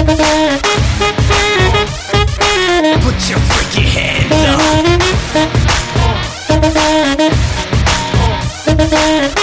Put your freaking hands up.